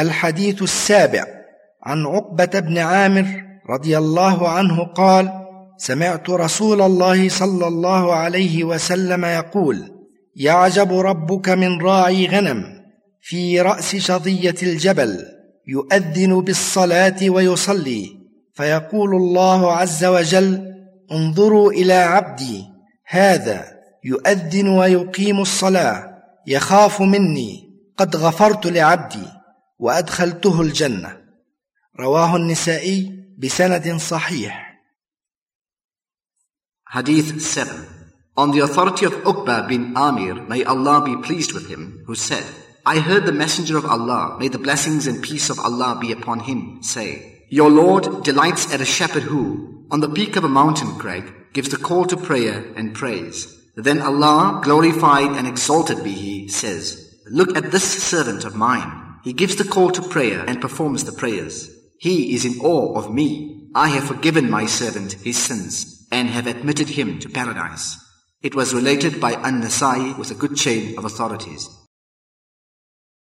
الحديث السابع عن عقبة بن عامر رضي الله عنه قال سمعت رسول الله صلى الله عليه وسلم يقول يعجب ربك من راعي غنم في رأس شظية الجبل يؤذن بالصلاة ويصلي فيقول الله عز وجل انظروا إلى عبدي هذا يؤذن ويقيم الصلاة يخاف مني قد غفرت لعبدي. وأدخلته الجنة رواه النسائي بسند صحيح Hadith 7 On the authority of Uqba bin Amir, may Allah be pleased with him, who said, I heard the Messenger of Allah, may the blessings and peace of Allah be upon him, say, Your Lord delights at a shepherd who, on the peak of a mountain crag, gives the call to prayer and praise. Then Allah, glorified and exalted be He, says, Look at this servant of mine. He gives the call to prayer and performs the prayers. He is in awe of me. I have forgiven my servant his sins and have admitted him to paradise. It was related by An-Nasai with a good chain of authorities.